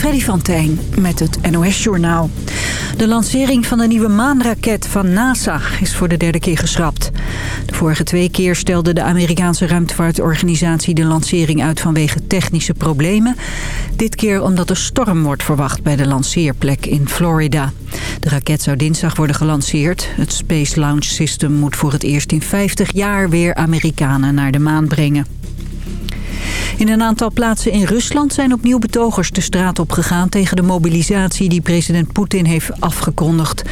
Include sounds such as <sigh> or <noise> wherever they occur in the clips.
Freddy van Tijn met het NOS-journaal. De lancering van de nieuwe maanraket van NASA is voor de derde keer geschrapt. De vorige twee keer stelde de Amerikaanse ruimtevaartorganisatie de lancering uit vanwege technische problemen. Dit keer omdat er storm wordt verwacht bij de lanceerplek in Florida. De raket zou dinsdag worden gelanceerd. Het Space Launch System moet voor het eerst in 50 jaar weer Amerikanen naar de maan brengen. In een aantal plaatsen in Rusland zijn opnieuw betogers de straat opgegaan... tegen de mobilisatie die president Poetin heeft afgekondigd.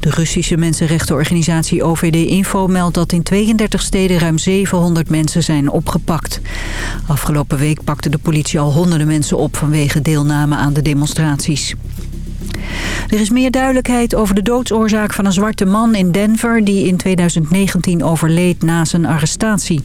De Russische mensenrechtenorganisatie OVD Info meldt dat in 32 steden ruim 700 mensen zijn opgepakt. Afgelopen week pakte de politie al honderden mensen op vanwege deelname aan de demonstraties. Er is meer duidelijkheid over de doodsoorzaak van een zwarte man in Denver... die in 2019 overleed na zijn arrestatie.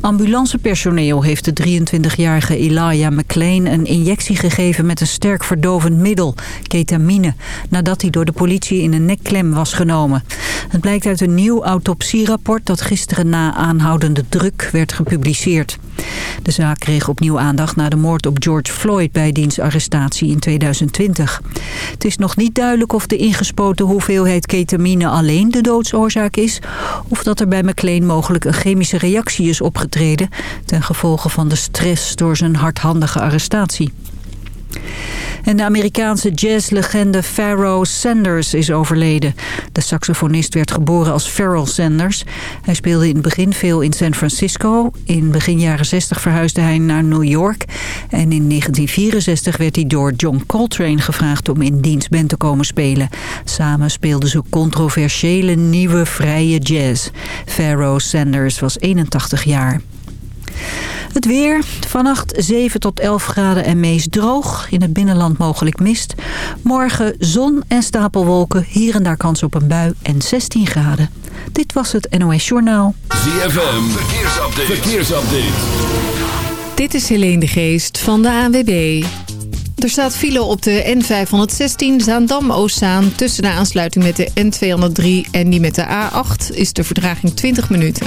Ambulancepersoneel heeft de 23-jarige Elijah McLean... een injectie gegeven met een sterk verdovend middel, ketamine... nadat hij door de politie in een nekklem was genomen. Het blijkt uit een nieuw autopsierapport... dat gisteren na aanhoudende druk werd gepubliceerd. De zaak kreeg opnieuw aandacht na de moord op George Floyd... bij diens arrestatie in 2020. Het is nog niet duidelijk of de ingespoten hoeveelheid ketamine alleen de doodsoorzaak is... of dat er bij McLean mogelijk een chemische reactie is opgetreden... ten gevolge van de stress door zijn hardhandige arrestatie. En de Amerikaanse jazzlegende Pharoah Sanders is overleden. De saxofonist werd geboren als Pharoah Sanders. Hij speelde in het begin veel in San Francisco. In begin jaren 60 verhuisde hij naar New York. En in 1964 werd hij door John Coltrane gevraagd om in diens band te komen spelen. Samen speelden ze controversiële nieuwe vrije jazz. Pharoah Sanders was 81 jaar. Het weer. Vannacht 7 tot 11 graden en meest droog. In het binnenland mogelijk mist. Morgen zon en stapelwolken. Hier en daar kans op een bui en 16 graden. Dit was het NOS Journaal. ZFM. Verkeersupdate. Verkeersupdate. Dit is Helene de Geest van de ANWB. Er staat file op de N516 Zaandam-Oostzaan. Tussen de aansluiting met de N203 en die met de A8 is de verdraging 20 minuten.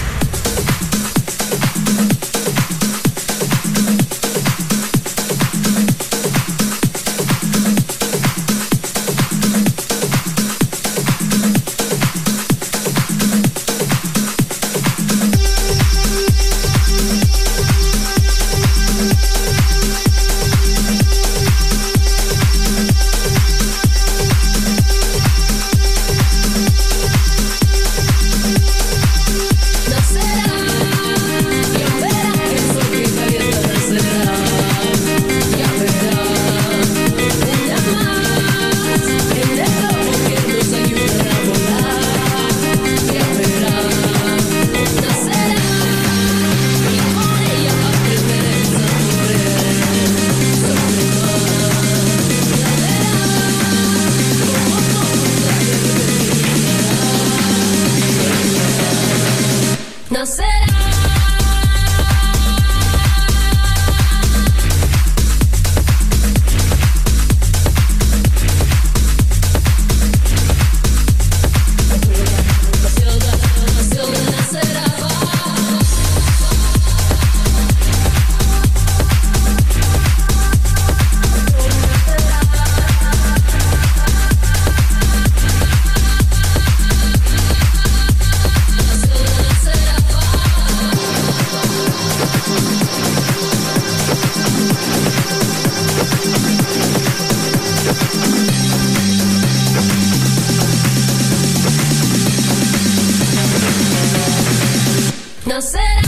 No será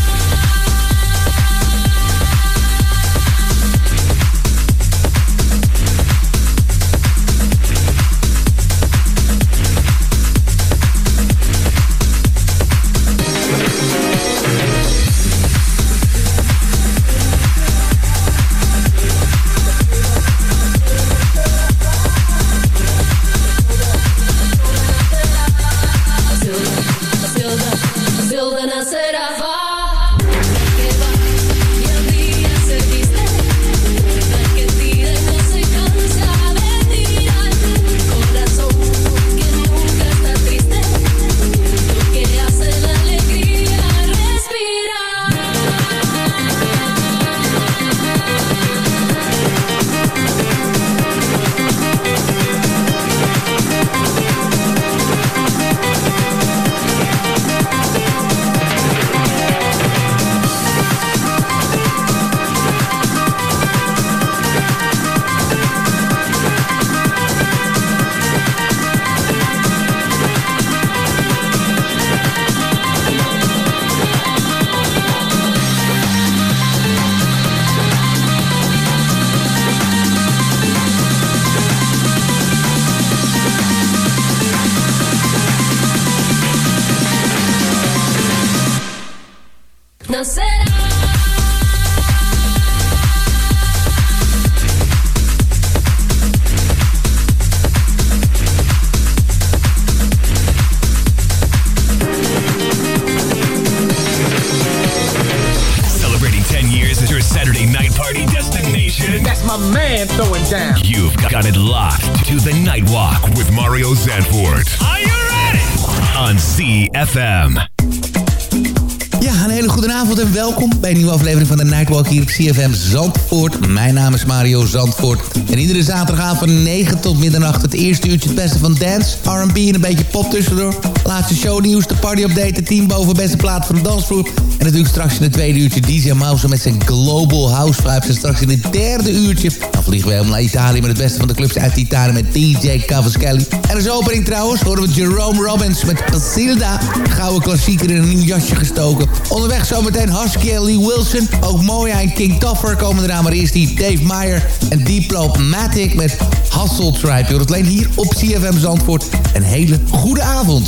man throwing down. You've got it locked to the Nightwalk with Mario Zanfort. Are you ready? On CFM. Hier op CFM Zandvoort. Mijn naam is Mario Zandvoort. En iedere zaterdagavond van 9 tot middernacht... het eerste uurtje het beste van dance, R&B en een beetje pop tussendoor. Laatste shownieuws, de party-update, de team boven beste plaat van de dansvloer. En natuurlijk straks in het tweede uurtje DJ Mouse met zijn Global House Vibes. En straks in het derde uurtje... dan vliegen we helemaal naar Italië... met het beste van de clubs uit Italië met DJ Cavaschelli. En als opening trouwens horen we Jerome Robbins met Pasilda. Gouden klassieker in een nieuw jasje gestoken. Onderweg zometeen Husky en Lee Wilson. Ook Moja en King Toffer komen eraan. Maar eerst die Dave Meyer en Diplomatic met Hustle Tribe. Je hoort alleen hier op CFM Zandvoort. Een hele goede avond.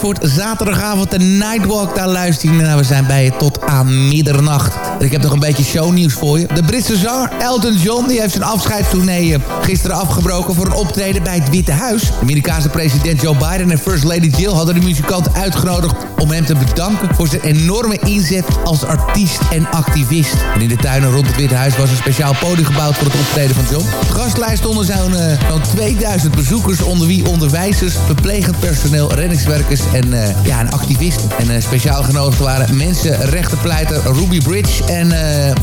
Zandvoort. Zaterdagavond de Nightwalk. Daar luister je naar. We zijn bij je tot aan middernacht. Ik heb nog een beetje shownieuws voor je. De Britse zanger Elton John die heeft zijn afscheidstournee eh, gisteren afgebroken... voor een optreden bij het Witte Huis. De Amerikaanse president Joe Biden en First Lady Jill... hadden de muzikant uitgenodigd om hem te bedanken... voor zijn enorme inzet als artiest en activist. En in de tuinen rond het Witte Huis was een speciaal podium gebouwd... voor het optreden van John. De gastlijst stonden zo'n uh, zo'n 2000 bezoekers... onder wie onderwijzers, verplegend personeel, reddingswerkers en, uh, ja, en activisten. En speciaal genodigd waren mensenrechtenpleiter Ruby Bridge en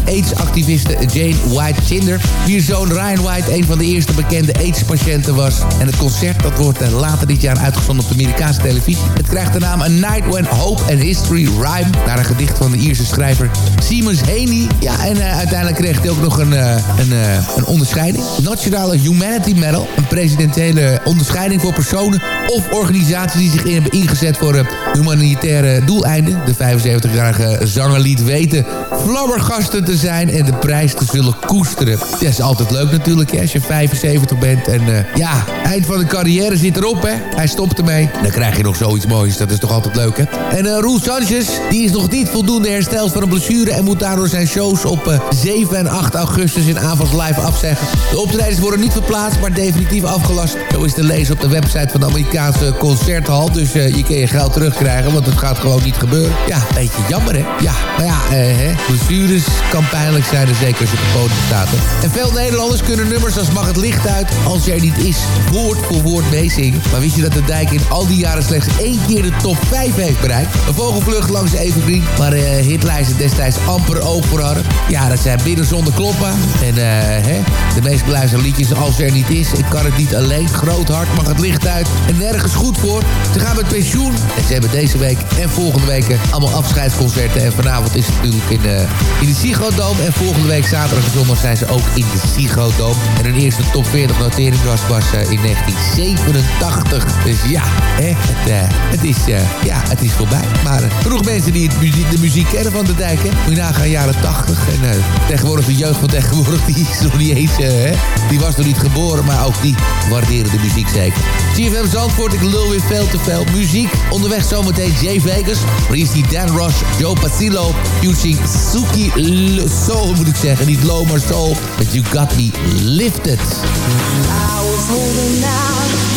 AIDS-activiste Jane White Tinder. Wier zoon Ryan White een van de eerste bekende AIDS-patiënten was. En het concert dat wordt later dit jaar uitgezonden op de Amerikaanse televisie. Het krijgt de naam A Night When Hope and History Rhyme. Naar een gedicht van de Ierse schrijver Seamus Haney. Ja, en uh, uiteindelijk kreeg hij ook nog een, een, een onderscheiding. Nationale Humanity Medal. Een presidentiële onderscheiding voor personen of organisaties die zich in hebben ingezet voor humanitaire doeleinden. De 75-jarige zanger liet weten flabbergasten te zijn en de prijs te zullen koesteren. Dat is altijd leuk natuurlijk hè, als je 75 bent. En ja, eind van de carrière zit erop hè. Hij stopt ermee. Dan krijg je nog zoiets moois. Dat is toch altijd leuk hè. En uh, Roel Sanchez, die is nog niet voldoende hersteld van een blessure... en moet daardoor zijn shows op 7 en 8 augustus in Avals Live afzeggen. De optredens worden niet verplaatst, maar definitief afgelast. Zo is te lezen op de website van de Amerikaanse Concerthal. Dus je kan je geld terugkrijgen, want het gaat gewoon niet gebeuren. Ja, beetje jammer hè. Ja, maar ja, hè, blessures kan pijnlijk zijn, zeker als je op de podium staat. En veel Nederlanders kunnen nummers als Mag het licht uit... als jij niet is, woord voor woord meezingen. Maar wist je dat de dijk in al die jaren slechts één keer de top 5 heeft Een vogelvlucht langs Evergreen, waar uh, hitlijsten destijds amper oog. Ja, dat zijn binnen zonder kloppen. En uh, hè, de meest beluisterde liedjes als er niet is. Ik kan het niet alleen. Groot hart mag het licht uit. En nergens goed voor. Ze gaan met pensioen. En ze hebben deze week en volgende week allemaal afscheidsconcerten. En vanavond is het natuurlijk in, de Ziggo Dome. En volgende week zaterdag en zondag zijn ze ook in de Ziggo Dome. En hun eerste top 40 notering was, in 1987. Dus ja, hè, het, het, is, ja, het is Maar uh, genoeg mensen die muziek, de muziek kennen van de dijk. Hè. Moet je nagaan, jaren 80. En tegenwoordig de jeugd van tegenwoordig, <laughs> die is nog niet eens... hè, die was nog niet geboren, maar ook die waarderen de muziek zeker. CFM Zandvoort, ik lul weer veel te veel muziek. Onderweg zometeen Jay Vegas. Maar is die Dan Ross, Joe Pacillo, using Suki Soul moet ik zeggen. Niet low, maar soul. But you got me lifted. I was holding out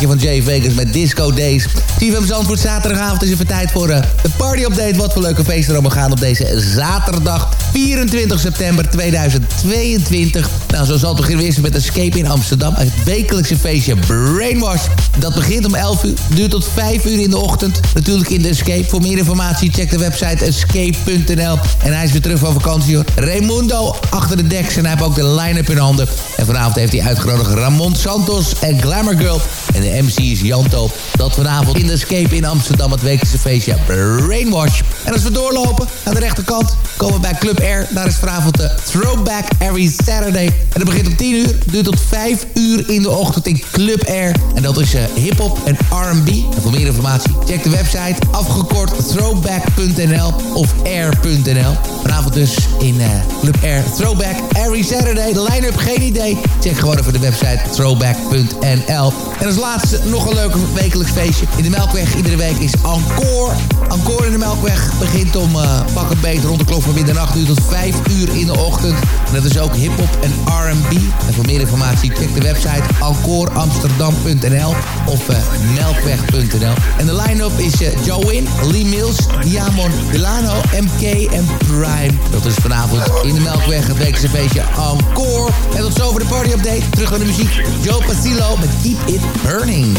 Van Jay Vegas met Disco Days. CFM Zandvoort zaterdagavond is even tijd voor uh, de party update. Wat voor leuke feesten er allemaal gaan op deze zaterdag 24 september 2022. Nou, zo zal het beginnen eerst met Escape in Amsterdam. Het wekelijkse feestje Brainwash. Dat begint om 11 uur, duurt tot 5 uur in de ochtend. Natuurlijk in de Escape. Voor meer informatie check de website escape.nl. En hij is weer terug van vakantie hoor. Raimundo achter de deks en hij heeft ook de line-up in handen. En vanavond heeft hij uitgenodigd Ramon Santos en Glamour Girl. En de MC is Janto. Dat vanavond in de Escape in Amsterdam het wekelijkse feestje Brainwash. En als we doorlopen aan de rechterkant komen we bij Club Air. Daar is vanavond de Throwback Every Saturday. En dat begint om 10 uur, duurt tot 5 uur in de ochtend in Club Air. En dat is uh, hip-hop en RB. En voor meer informatie, check de website afgekort throwback.nl of air.nl. Vanavond dus in uh, Club Air Throwback Every Saturday. De line-up, geen idee. Check gewoon even de website throwback.nl. En als laatste nog een leuk wekelijks feestje. In de Melkweg iedere week is Encore. Encore in de Melkweg begint om uh, pak een beet rond de klok van middernacht uur tot 5 uur in de ochtend. En dat is ook hip-hop en R&B. En voor meer informatie check de website encoreamsterdam.nl of uh, eh, melkweg.nl. En de line-up is eh, uh, Join, Lee Mills, Diamond Delano, MK en Prime. Dat is vanavond in de Melkweg het weekse feestje encore. En tot voor de party-update. Terug aan de muziek. Joe Pasillo met Keep It Burning.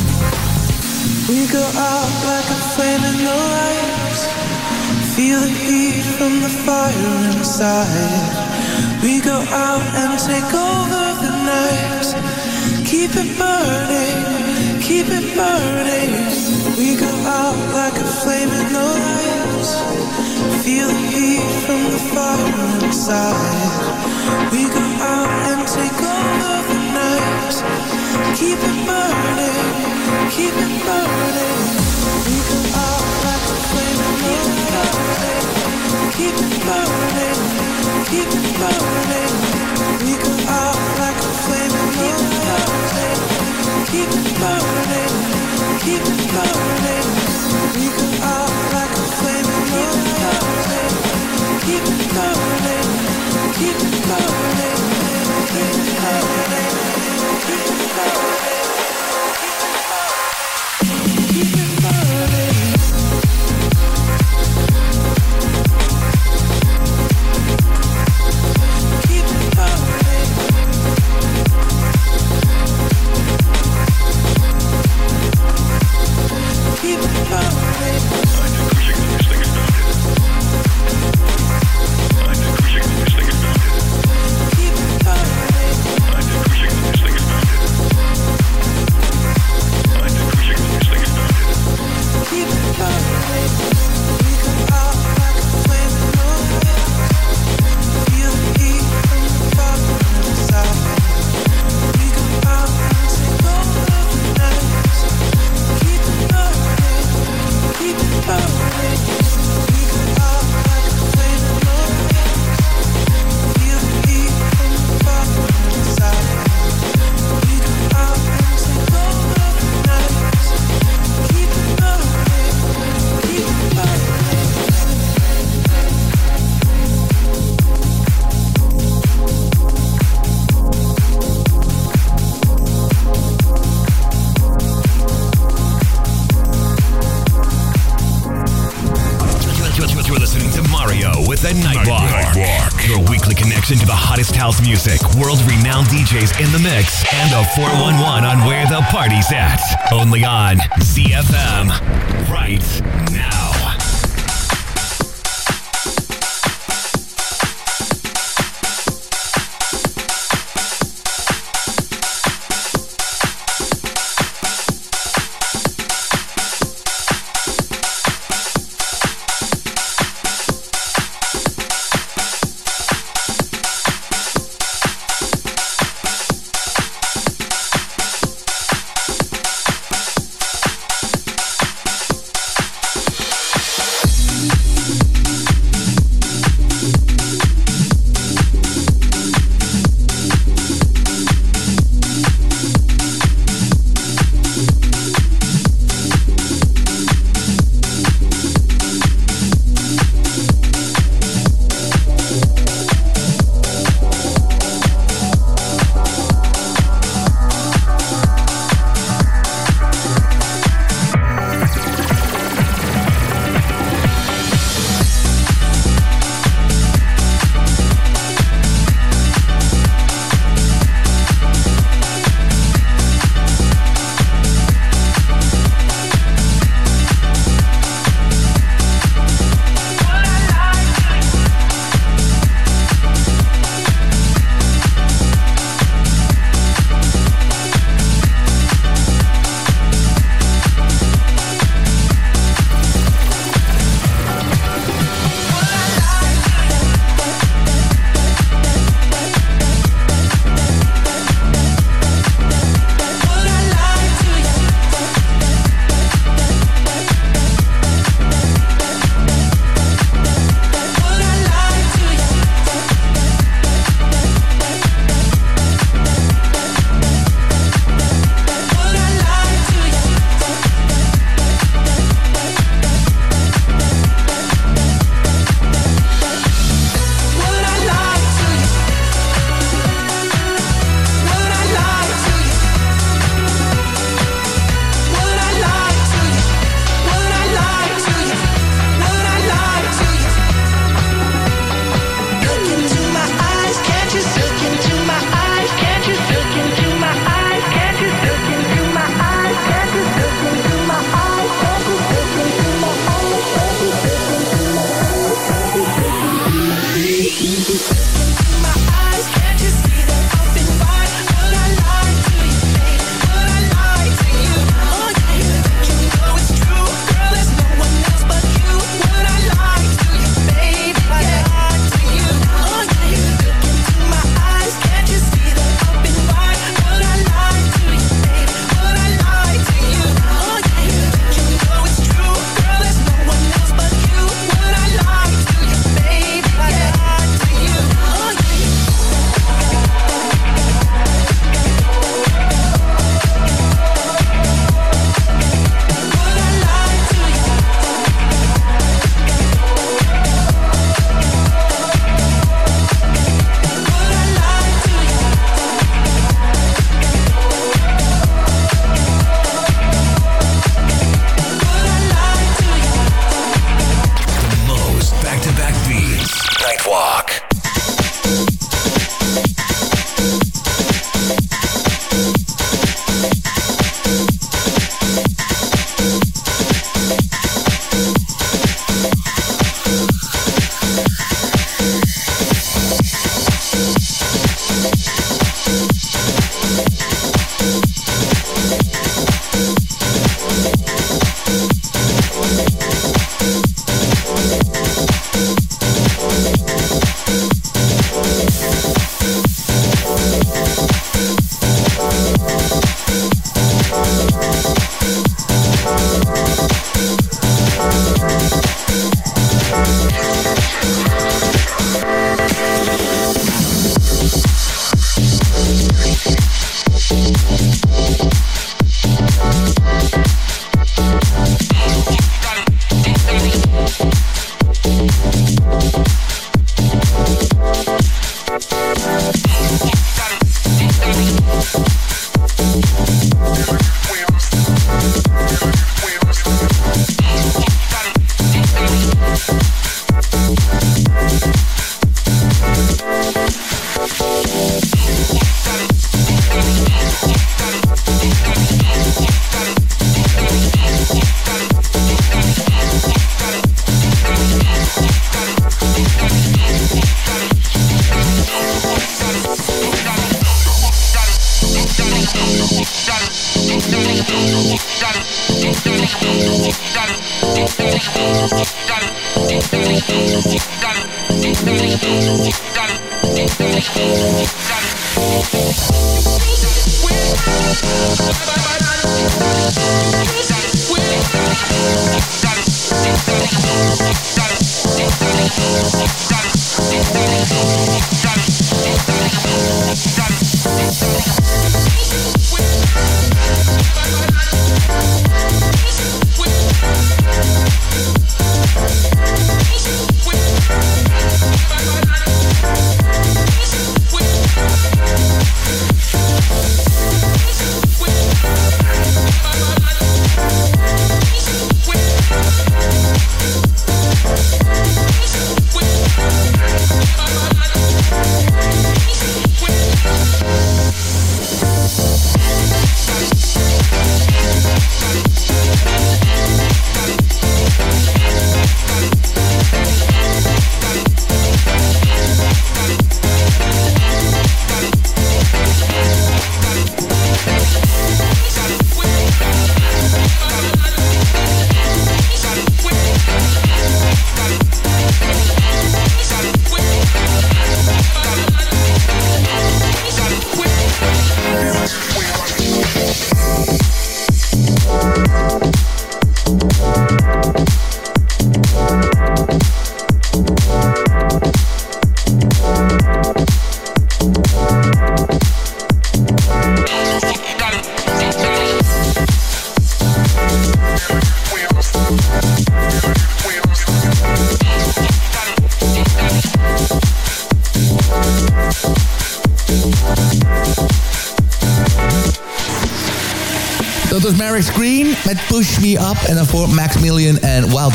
We go out like a flame in the lights Feel the heat from the fire inside We go out and take over the night Keep it burning keep it burning. We go out like a flame in the lights. Feel the heat from the fire inside. We go out and take over the night. Keep it burning, keep it burning. We go out like a flame in the lights. Keep it burning, keep it burning. We go out like a flame in the lights keep it burning, keep it burning.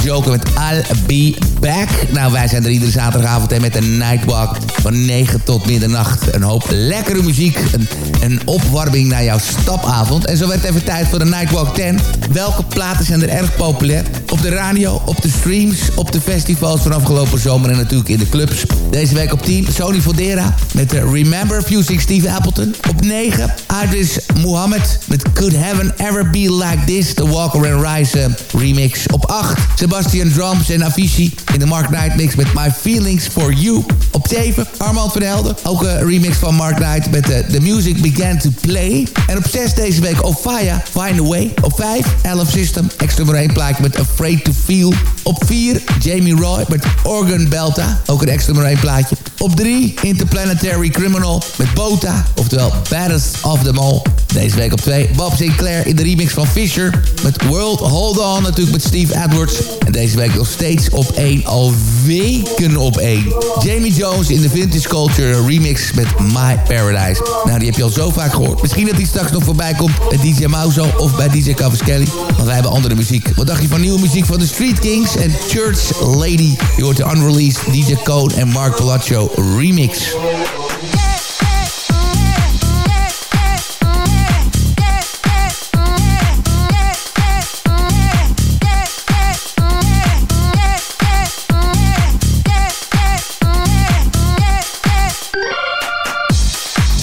Joker met I'll Be Back. Nou, wij zijn er iedere zaterdagavond met een Nightwalk van 9 tot middernacht. Een hoop lekkere muziek. Een, een opwarming naar jouw stapavond. En zo werd even tijd voor de Nightwalk 10. Welke platen zijn er erg populair? Op de radio, op de streams, op de festivals van afgelopen zomer en natuurlijk in de clubs. Deze week op 10 Sony Fodera met de Remember Fusing Steve Appleton. Op 9 Idris Muhammad met Could Heaven Ever Be Like This, de Walker and Rise uh, remix. Op 8 Sebastian Drums en Avicii in de Mark Knight mix met My Feelings For You. Op 7 Armand van Helden, ook een remix van Mark Knight met uh, The Music Began To Play. En op 6 deze week Ofaya, Find A Way. Op 5 Elf System, extra nummer 1 plaatje met Afraid To Feel. Op 4 Jamie Roy met Organ Belta, ook een extra nummer 1 plaatje. Op 3 Interplanetary Criminal met Bota, oftewel Baddest of them all. Deze week op 2 Bob Sinclair in de remix van Fisher met World Hold On, natuurlijk met Steve Edwards. En deze week nog steeds op 1, al weken op 1. Jamie Jones in de Vintage Culture remix met My Paradise. Nou, die heb je al zo vaak gehoord. Misschien dat die straks nog voorbij komt bij DJ Mauzo of bij DJ Kelly. Want wij hebben andere muziek. Wat dacht je van nieuwe muziek van de Street Kings en Church Lady? Je hoort de unreleased DJ Cone en Mark Palaccio remix.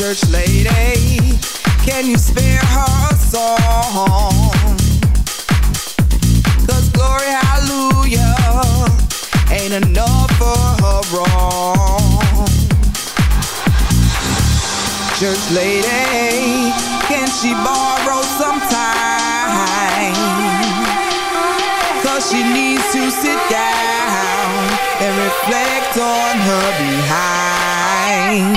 church lady, can you spare her a song? Cause glory, hallelujah, ain't enough for her wrong. Church lady, can she borrow some time? Cause she needs to sit down and reflect on her behind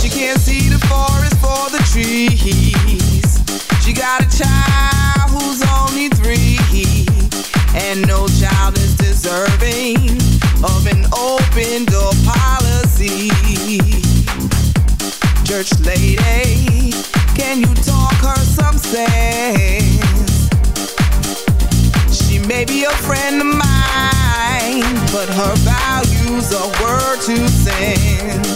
She can't see the forest for the trees. She got a child who's only three, and no child is deserving of an open door Church lady, can you talk her some sense? She may be a friend of mine, but her values are worth two cents.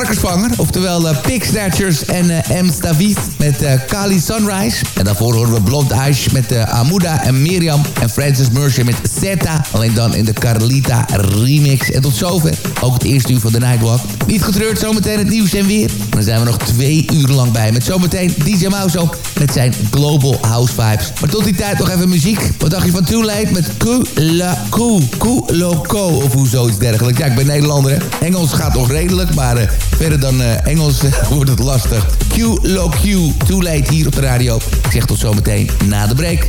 varkensvanger. Oftewel uh, Pig Snatchers en uh, M. David met uh, Kali Sunrise. En daarvoor horen we Blond Ice met uh, Amuda en Miriam. En Francis Mercer met Zeta. Alleen dan in de Carlita remix. En tot zover ook het eerste uur van de Nightwalk. Niet getreurd, zometeen het nieuws en weer. Dan zijn we nog twee uur lang bij. Met zometeen DJ Mauso met zijn Global House Vibes. Maar tot die tijd nog even muziek. Wat dacht je van Too Late met Ku La Ku, Ku Loco of hoe zoiets dergelijks. Ja, ik ben Nederlander. Engels gaat nog redelijk, maar uh, verder dan Engels <laughs> wordt het lastig. Q Lo Too hier op de radio. Ik zeg tot zometeen na de break.